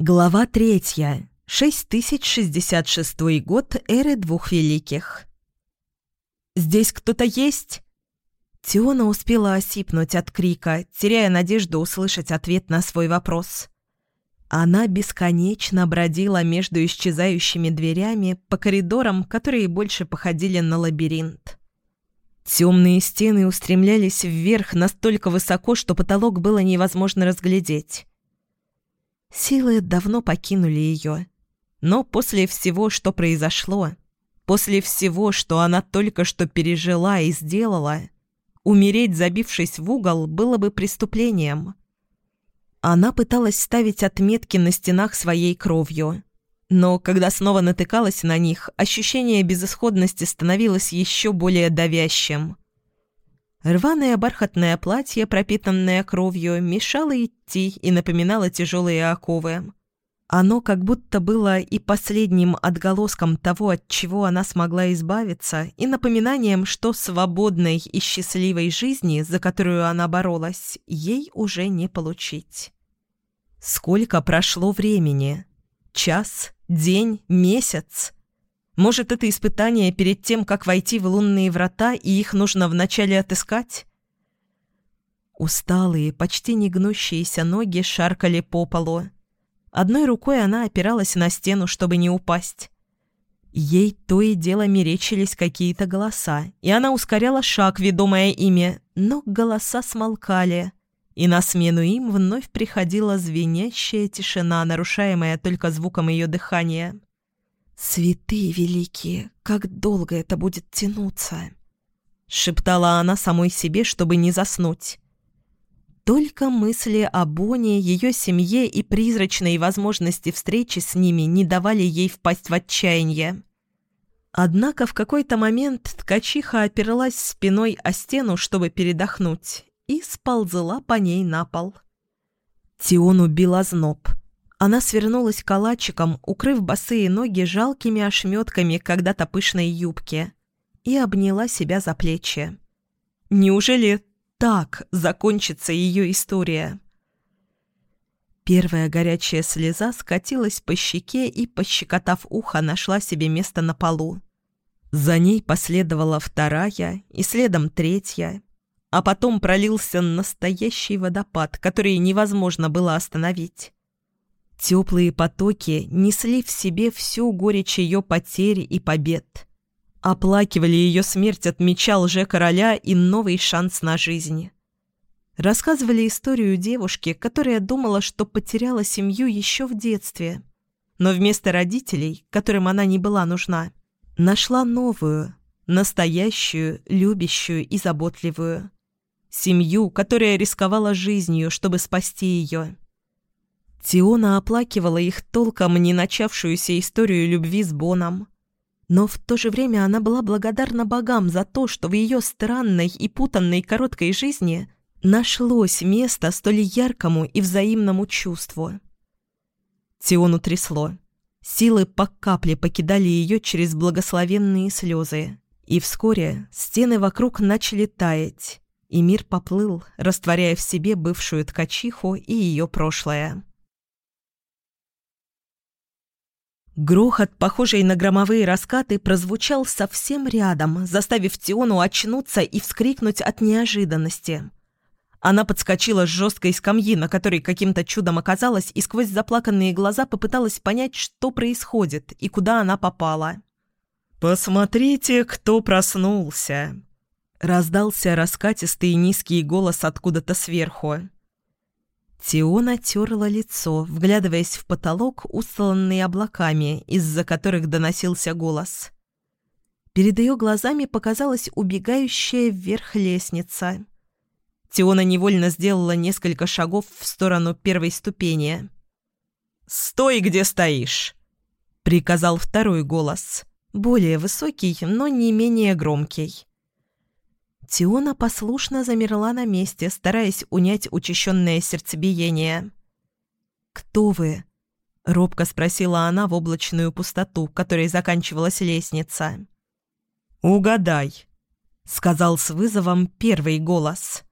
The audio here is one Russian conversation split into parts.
Глава третья. 6066 год эры двух великих. «Здесь кто-то есть?» Тиона успела осипнуть от крика, теряя надежду услышать ответ на свой вопрос. Она бесконечно бродила между исчезающими дверями по коридорам, которые больше походили на лабиринт. Темные стены устремлялись вверх настолько высоко, что потолок было невозможно разглядеть. Силы давно покинули ее. Но после всего, что произошло, после всего, что она только что пережила и сделала, умереть, забившись в угол, было бы преступлением. Она пыталась ставить отметки на стенах своей кровью. Но когда снова натыкалась на них, ощущение безысходности становилось еще более давящим – Рваное бархатное платье, пропитанное кровью, мешало идти и напоминало тяжелые оковы. Оно как будто было и последним отголоском того, от чего она смогла избавиться, и напоминанием, что свободной и счастливой жизни, за которую она боролась, ей уже не получить. Сколько прошло времени? Час? День? Месяц? Может, это испытание перед тем, как войти в лунные врата, и их нужно вначале отыскать? Усталые, почти не гнущиеся ноги шаркали по полу. Одной рукой она опиралась на стену, чтобы не упасть. Ей то и дело мерещились какие-то голоса, и она ускоряла шаг, ведомая ими, но голоса смолкали, и на смену им вновь приходила звенящая тишина, нарушаемая только звуком ее дыхания. «Святые великие, как долго это будет тянуться!» Шептала она самой себе, чтобы не заснуть. Только мысли о Боне, ее семье и призрачной возможности встречи с ними не давали ей впасть в отчаяние. Однако в какой-то момент ткачиха оперлась спиной о стену, чтобы передохнуть, и сползла по ней на пол. Тион убил озноб. Она свернулась калачиком, укрыв босые ноги жалкими ошметками когда-то пышной юбки, и обняла себя за плечи. Неужели так закончится ее история? Первая горячая слеза скатилась по щеке и, пощекотав ухо, нашла себе место на полу. За ней последовала вторая и следом третья, а потом пролился настоящий водопад, который невозможно было остановить. Теплые потоки несли в себе всю горечь ее потери и побед. Оплакивали ее смерть от меча лже-короля и новый шанс на жизнь. Рассказывали историю девушки, которая думала, что потеряла семью еще в детстве. Но вместо родителей, которым она не была нужна, нашла новую, настоящую, любящую и заботливую. Семью, которая рисковала жизнью, чтобы спасти ее. Тиона оплакивала их толком не начавшуюся историю любви с Боном. Но в то же время она была благодарна богам за то, что в ее странной и путанной короткой жизни нашлось место столь яркому и взаимному чувству. Тиону трясло. Силы по капле покидали ее через благословенные слезы. И вскоре стены вокруг начали таять, и мир поплыл, растворяя в себе бывшую ткачиху и ее прошлое. Грохот, похожий на громовые раскаты, прозвучал совсем рядом, заставив Тиону очнуться и вскрикнуть от неожиданности. Она подскочила с жесткой скамьи, на которой каким-то чудом оказалась, и сквозь заплаканные глаза попыталась понять, что происходит и куда она попала. «Посмотрите, кто проснулся!» Раздался раскатистый низкий голос откуда-то сверху. Тиона терла лицо, вглядываясь в потолок, устланный облаками, из-за которых доносился голос. Перед ее глазами показалась убегающая вверх лестница. Тиона невольно сделала несколько шагов в сторону первой ступени. «Стой, где стоишь!» — приказал второй голос, более высокий, но не менее громкий. Тиона послушно замерла на месте, стараясь унять учащенное сердцебиение. «Кто вы?» — робко спросила она в облачную пустоту, которой заканчивалась лестница. «Угадай», — сказал с вызовом первый голос.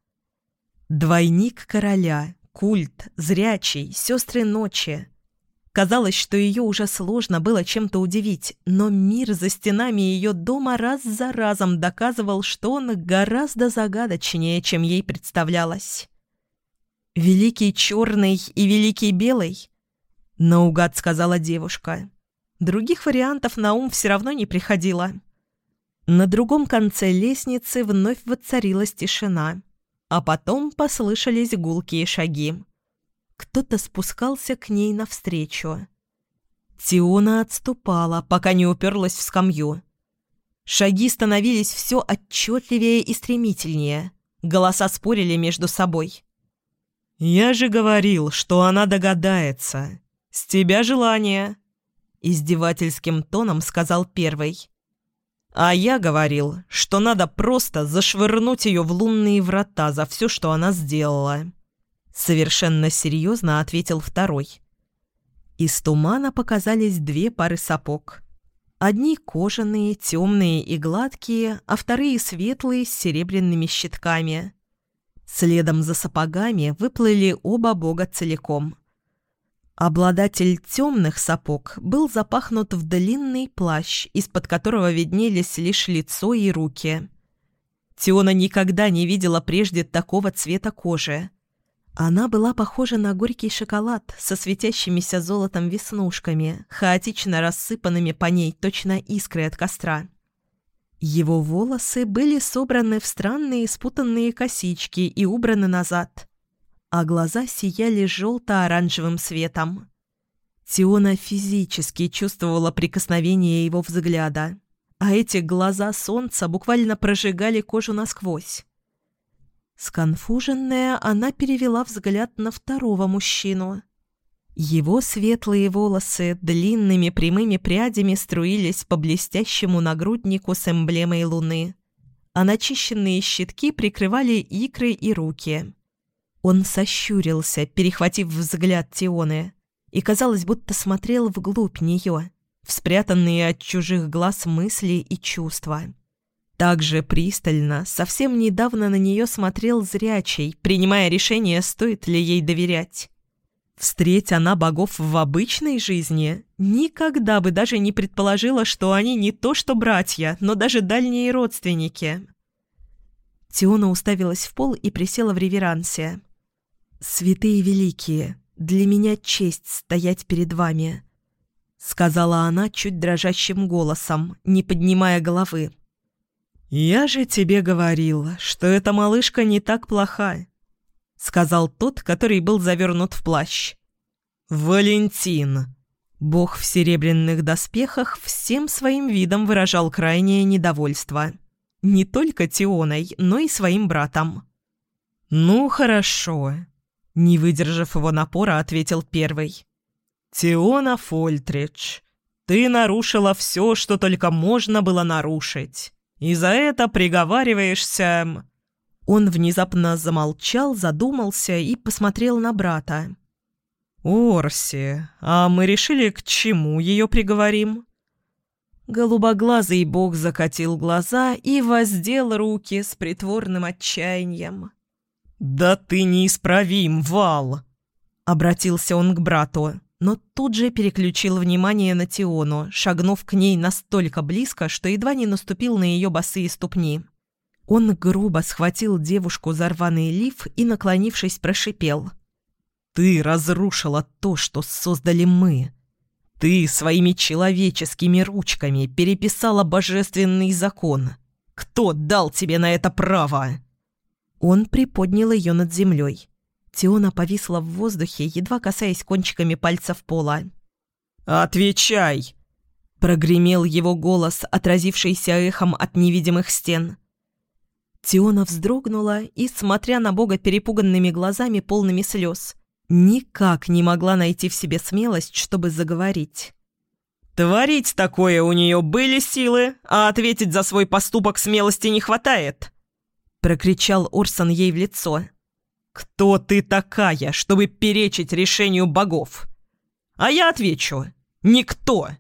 «Двойник короля, культ, зрячий, сестры ночи. Казалось, что ее уже сложно было чем-то удивить, но мир за стенами ее дома раз за разом доказывал, что он гораздо загадочнее, чем ей представлялось. «Великий черный и великий белый?» — наугад сказала девушка. Других вариантов на ум все равно не приходило. На другом конце лестницы вновь воцарилась тишина, а потом послышались гулкие шаги. Кто-то спускался к ней навстречу. Тиона отступала, пока не уперлась в скамью. Шаги становились все отчетливее и стремительнее. Голоса спорили между собой. «Я же говорил, что она догадается. С тебя желание!» Издевательским тоном сказал первый. «А я говорил, что надо просто зашвырнуть ее в лунные врата за все, что она сделала». Совершенно серьезно ответил второй. Из тумана показались две пары сапог. Одни кожаные, темные и гладкие, а вторые светлые с серебряными щитками. Следом за сапогами выплыли оба бога целиком. Обладатель темных сапог был запахнут в длинный плащ, из-под которого виднелись лишь лицо и руки. Тиона никогда не видела прежде такого цвета кожи. Она была похожа на горький шоколад со светящимися золотом веснушками, хаотично рассыпанными по ней точно искры от костра. Его волосы были собраны в странные спутанные косички и убраны назад, а глаза сияли желто-оранжевым светом. Тиона физически чувствовала прикосновение его взгляда, а эти глаза солнца буквально прожигали кожу насквозь. Сконфуженная, она перевела взгляд на второго мужчину. Его светлые волосы длинными прямыми прядями струились по блестящему нагруднику с эмблемой луны, а начищенные щитки прикрывали икры и руки. Он сощурился, перехватив взгляд Тионы, и казалось, будто смотрел вглубь нее, в спрятанные от чужих глаз мысли и чувства. Также пристально, совсем недавно на нее смотрел зрячий, принимая решение, стоит ли ей доверять. Встреть она богов в обычной жизни, никогда бы даже не предположила, что они не то что братья, но даже дальние родственники. Тиона уставилась в пол и присела в реверансе. «Святые великие, для меня честь стоять перед вами», — сказала она чуть дрожащим голосом, не поднимая головы. «Я же тебе говорил, что эта малышка не так плоха», — сказал тот, который был завернут в плащ. «Валентин!» Бог в серебряных доспехах всем своим видом выражал крайнее недовольство. Не только Тионой, но и своим братом. «Ну, хорошо», — не выдержав его напора, ответил первый. «Тиона Фольтридж, ты нарушила все, что только можно было нарушить и за это приговариваешься...» Он внезапно замолчал, задумался и посмотрел на брата. «Орси, а мы решили, к чему ее приговорим?» Голубоглазый бог закатил глаза и воздел руки с притворным отчаянием. «Да ты неисправим, Вал!» — обратился он к брату но тут же переключил внимание на Тиону, шагнув к ней настолько близко, что едва не наступил на ее босые ступни. Он грубо схватил девушку за рваный лиф и, наклонившись, прошипел. «Ты разрушила то, что создали мы. Ты своими человеческими ручками переписала божественный закон. Кто дал тебе на это право?» Он приподнял ее над землей. Тиона повисла в воздухе, едва касаясь кончиками пальцев пола. «Отвечай!» — прогремел его голос, отразившийся эхом от невидимых стен. Тиона вздрогнула и, смотря на Бога перепуганными глазами, полными слез, никак не могла найти в себе смелость, чтобы заговорить. «Творить такое у нее были силы, а ответить за свой поступок смелости не хватает!» — прокричал Орсон ей в лицо. «Кто ты такая, чтобы перечить решению богов?» А я отвечу «Никто!»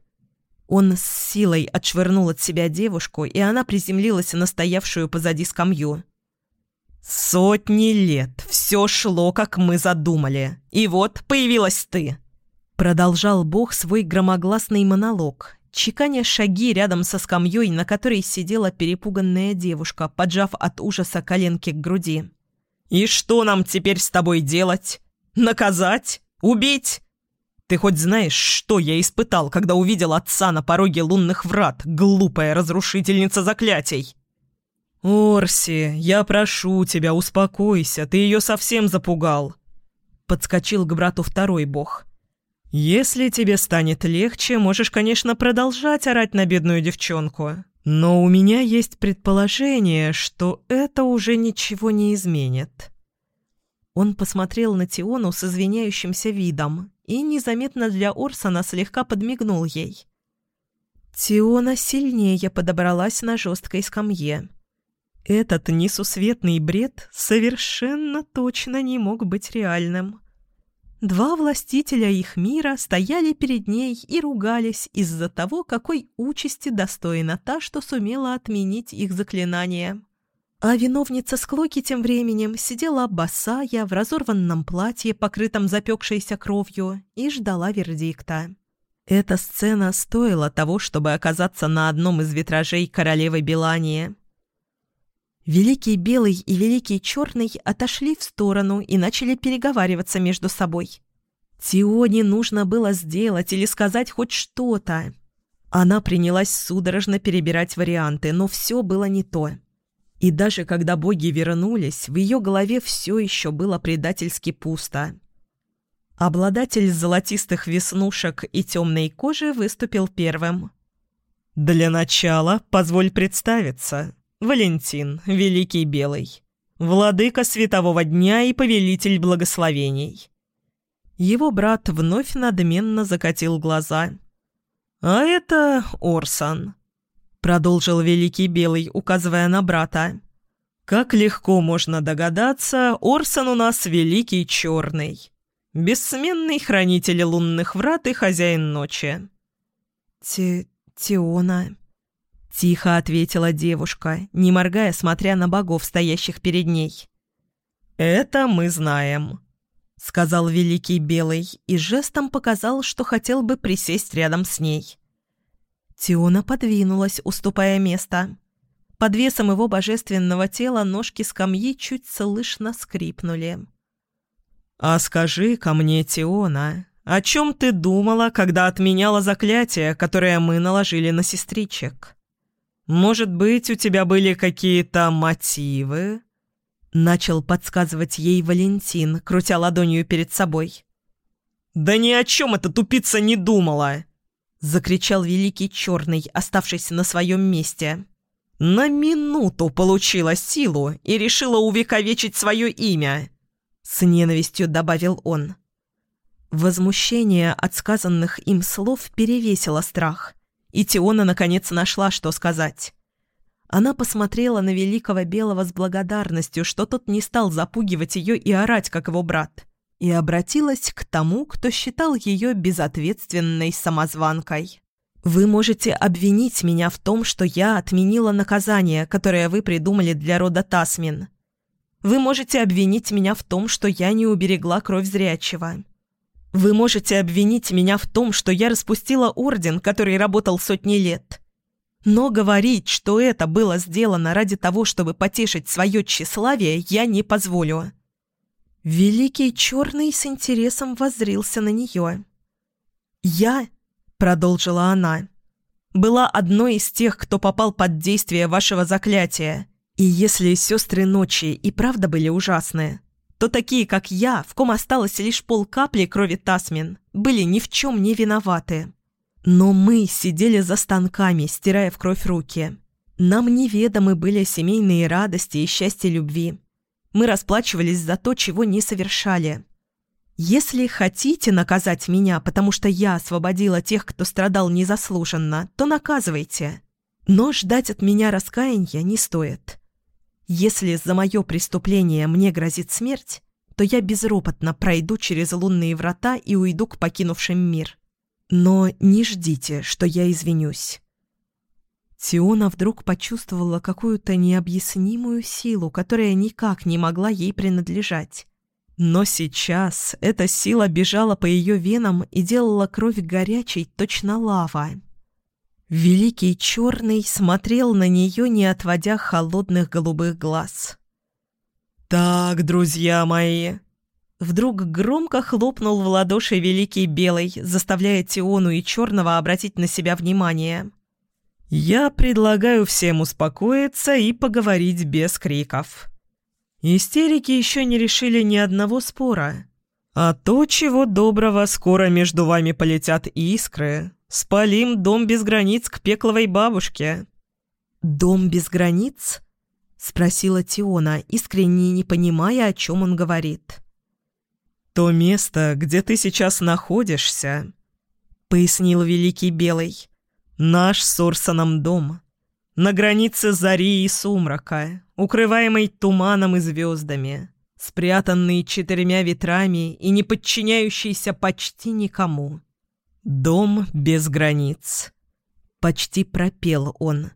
Он с силой отшвырнул от себя девушку, и она приземлилась на стоявшую позади скамью. «Сотни лет все шло, как мы задумали, и вот появилась ты. Продолжал Бог свой громогласный монолог, чеканя шаги рядом со скамьей, на которой сидела перепуганная девушка, поджав от ужаса коленки к груди. «И что нам теперь с тобой делать? Наказать? Убить? Ты хоть знаешь, что я испытал, когда увидел отца на пороге лунных врат, глупая разрушительница заклятий?» «Орси, я прошу тебя, успокойся, ты ее совсем запугал!» Подскочил к брату второй бог. «Если тебе станет легче, можешь, конечно, продолжать орать на бедную девчонку. Но у меня есть предположение, что это уже ничего не изменит». Он посмотрел на Тиону с извиняющимся видом и незаметно для Орсона слегка подмигнул ей. Тиона сильнее подобралась на жесткой скамье. Этот несусветный бред совершенно точно не мог быть реальным. Два властителя их мира стояли перед ней и ругались из-за того, какой участи достойна та, что сумела отменить их заклинание. А виновница склоки тем временем сидела босая в разорванном платье, покрытом запекшейся кровью, и ждала вердикта. Эта сцена стоила того, чтобы оказаться на одном из витражей королевы Белании – Великий Белый и Великий Черный отошли в сторону и начали переговариваться между собой. Тионе нужно было сделать или сказать хоть что-то. Она принялась судорожно перебирать варианты, но все было не то. И даже когда боги вернулись, в ее голове все еще было предательски пусто. Обладатель золотистых веснушек и темной кожи выступил первым. «Для начала позволь представиться», Валентин, Великий Белый, владыка светового дня и повелитель благословений. Его брат вновь надменно закатил глаза. «А это Орсон», — продолжил Великий Белый, указывая на брата. «Как легко можно догадаться, Орсон у нас Великий Черный, бессменный хранитель лунных врат и хозяин ночи». «Те... Теона...» Тихо ответила девушка, не моргая, смотря на богов, стоящих перед ней. «Это мы знаем», — сказал Великий Белый и жестом показал, что хотел бы присесть рядом с ней. Тиона подвинулась, уступая место. Под весом его божественного тела ножки скамьи чуть слышно скрипнули. «А скажи ко мне, Тиона, о чем ты думала, когда отменяла заклятие, которое мы наложили на сестричек?» Может быть, у тебя были какие-то мотивы?» Начал подсказывать ей Валентин, крутя ладонью перед собой. «Да ни о чем эта тупица не думала!» Закричал Великий Черный, оставшись на своем месте. «На минуту получила силу и решила увековечить свое имя!» С ненавистью добавил он. Возмущение от сказанных им слов перевесило страх – и Тиона наконец нашла, что сказать. Она посмотрела на Великого Белого с благодарностью, что тот не стал запугивать ее и орать, как его брат, и обратилась к тому, кто считал ее безответственной самозванкой. «Вы можете обвинить меня в том, что я отменила наказание, которое вы придумали для рода Тасмин. Вы можете обвинить меня в том, что я не уберегла кровь зрячего. Вы можете обвинить меня в том, что я распустила орден, который работал сотни лет. Но говорить, что это было сделано ради того, чтобы потешить свое тщеславие, я не позволю». Великий Черный с интересом воззрился на нее. «Я», — продолжила она, — «была одной из тех, кто попал под действие вашего заклятия. И если сестры ночи и правда были ужасны, то такие, как я, в ком осталось лишь полкапли крови Тасмин, были ни в чем не виноваты. Но мы сидели за станками, стирая в кровь руки. Нам неведомы были семейные радости и счастье любви. Мы расплачивались за то, чего не совершали. Если хотите наказать меня, потому что я освободила тех, кто страдал незаслуженно, то наказывайте. Но ждать от меня раскаяния не стоит. Если за мое преступление мне грозит смерть, то я безропотно пройду через лунные врата и уйду к покинувшим мир. Но не ждите, что я извинюсь». Тиона вдруг почувствовала какую-то необъяснимую силу, которая никак не могла ей принадлежать, Но сейчас эта сила бежала по ее венам и делала кровь горячей, точно лава. Великий Черный смотрел на нее, не отводя холодных голубых глаз. «Так, друзья мои!» Вдруг громко хлопнул в ладоши Великий Белый, заставляя Тиону и Черного обратить на себя внимание. «Я предлагаю всем успокоиться и поговорить без криков. Истерики еще не решили ни одного спора. А то, чего доброго, скоро между вами полетят искры, Спалим дом без границ к пекловой бабушке». «Дом без границ?» — спросила Тиона, искренне не понимая, о чем он говорит. «То место, где ты сейчас находишься», — пояснил Великий Белый, — «наш с Орсоном дом. На границе зари и сумрака, укрываемый туманом и звездами, спрятанный четырьмя ветрами и не подчиняющийся почти никому. «Дом без границ», — почти пропел он.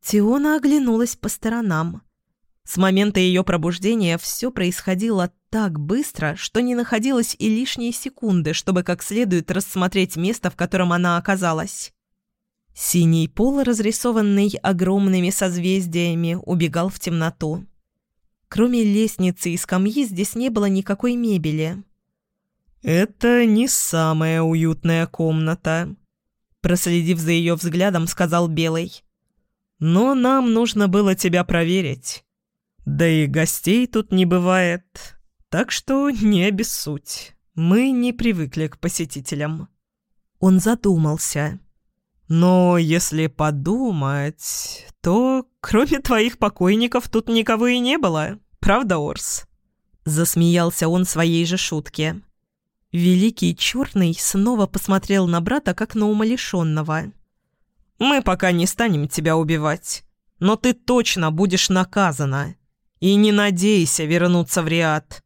Тиона оглянулась по сторонам. С момента ее пробуждения все происходило так быстро, что не находилось и лишней секунды, чтобы как следует рассмотреть место, в котором она оказалась. Синий пол, разрисованный огромными созвездиями, убегал в темноту. Кроме лестницы и скамьи здесь не было никакой мебели. «Это не самая уютная комната», — проследив за ее взглядом, сказал Белый. «Но нам нужно было тебя проверить. Да и гостей тут не бывает, так что не обессудь. Мы не привыкли к посетителям». Он задумался. «Но если подумать, то кроме твоих покойников тут никого и не было, правда, Орс?» Засмеялся он своей же шутке. Великий Черный снова посмотрел на брата, как на умалишенного. «Мы пока не станем тебя убивать, но ты точно будешь наказана. И не надейся вернуться в Риад.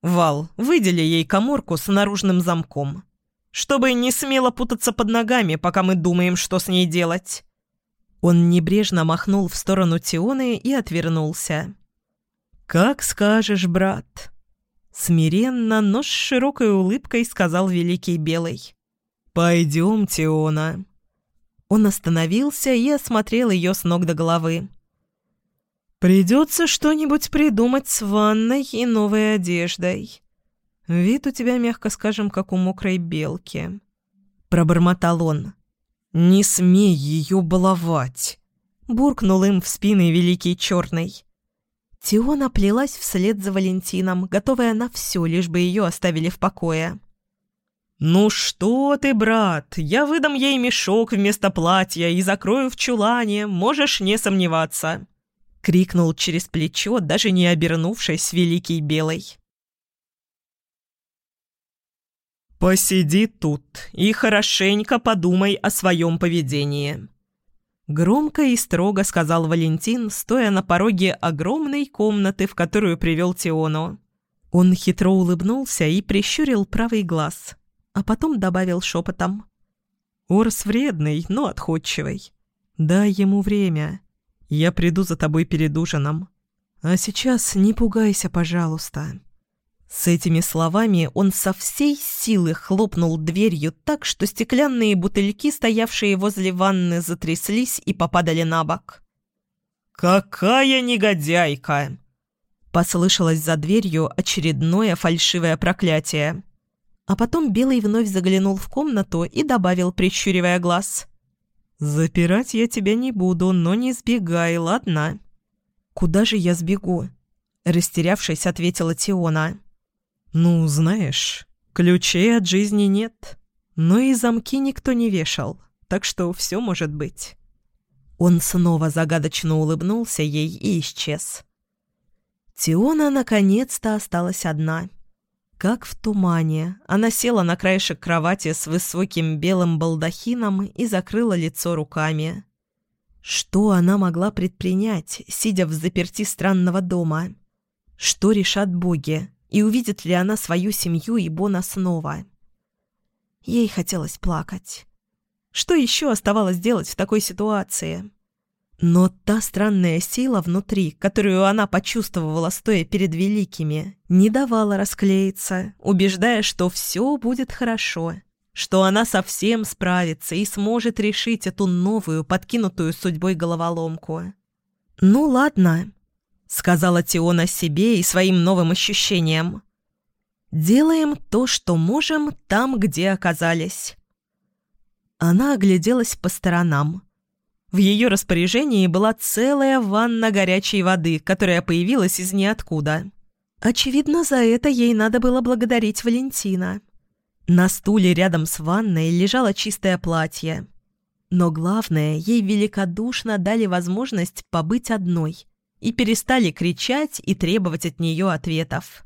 Вал, выдели ей коморку с наружным замком, чтобы не смело путаться под ногами, пока мы думаем, что с ней делать». Он небрежно махнул в сторону Тионы и отвернулся. «Как скажешь, брат». Смиренно, но с широкой улыбкой сказал Великий Белый. «Пойдем, Теона». Он остановился и осмотрел ее с ног до головы. «Придется что-нибудь придумать с ванной и новой одеждой. Вид у тебя, мягко скажем, как у мокрой белки». Пробормотал он. «Не смей ее баловать!» Буркнул им в спины Великий Черный. Тиона плелась вслед за Валентином, готовая на все, лишь бы ее оставили в покое. «Ну что ты, брат, я выдам ей мешок вместо платья и закрою в чулане, можешь не сомневаться!» — крикнул через плечо, даже не обернувшись, Великий Белый. «Посиди тут и хорошенько подумай о своем поведении», Громко и строго сказал Валентин, стоя на пороге огромной комнаты, в которую привел Тиону. Он хитро улыбнулся и прищурил правый глаз, а потом добавил шепотом. «Орс вредный, но отходчивый. Дай ему время. Я приду за тобой перед ужином. А сейчас не пугайся, пожалуйста». С этими словами он со всей силы хлопнул дверью так, что стеклянные бутыльки, стоявшие возле ванны, затряслись и попадали на бок. «Какая негодяйка!» Послышалось за дверью очередное фальшивое проклятие. А потом Белый вновь заглянул в комнату и добавил, прищуривая глаз. «Запирать я тебя не буду, но не сбегай, ладно?» «Куда же я сбегу?» Растерявшись, ответила Тиона. «Ну, знаешь, ключей от жизни нет, но и замки никто не вешал, так что все может быть». Он снова загадочно улыбнулся ей и исчез. Тиона наконец-то осталась одна. Как в тумане, она села на краешек кровати с высоким белым балдахином и закрыла лицо руками. Что она могла предпринять, сидя в заперти странного дома? Что решат боги? И увидит ли она свою семью и Бона снова. Ей хотелось плакать. Что еще оставалось делать в такой ситуации? Но та странная сила внутри, которую она почувствовала, стоя перед великими, не давала расклеиться, убеждая, что все будет хорошо, что она совсем справится и сможет решить эту новую, подкинутую судьбой головоломку. «Ну ладно», — сказала Тиона себе и своим новым ощущениям. «Делаем то, что можем, там, где оказались». Она огляделась по сторонам. В ее распоряжении была целая ванна горячей воды, которая появилась из ниоткуда. Очевидно, за это ей надо было благодарить Валентина. На стуле рядом с ванной лежало чистое платье. Но главное, ей великодушно дали возможность побыть одной и перестали кричать и требовать от нее ответов.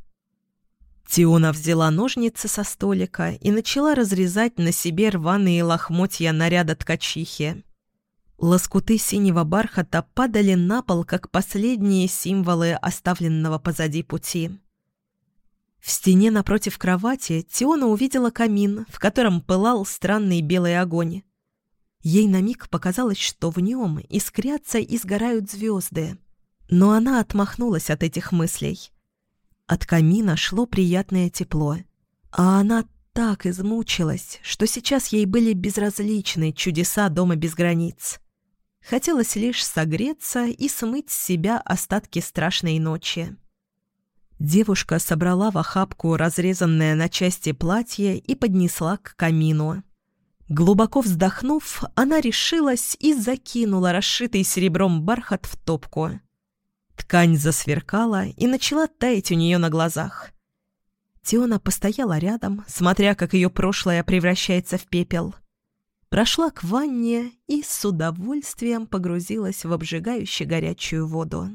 Тиона взяла ножницы со столика и начала разрезать на себе рваные лохмотья наряда ткачихи. Лоскуты синего бархата падали на пол, как последние символы оставленного позади пути. В стене напротив кровати Тиона увидела камин, в котором пылал странный белый огонь. Ей на миг показалось, что в нем искрятся и сгорают звезды. Но она отмахнулась от этих мыслей. От камина шло приятное тепло. А она так измучилась, что сейчас ей были безразличны чудеса дома без границ. Хотелось лишь согреться и смыть с себя остатки страшной ночи. Девушка собрала в охапку разрезанное на части платье и поднесла к камину. Глубоко вздохнув, она решилась и закинула расшитый серебром бархат в топку. Ткань засверкала и начала таять у нее на глазах. Теона постояла рядом, смотря, как ее прошлое превращается в пепел — прошла к ванне и с удовольствием погрузилась в обжигающую горячую воду.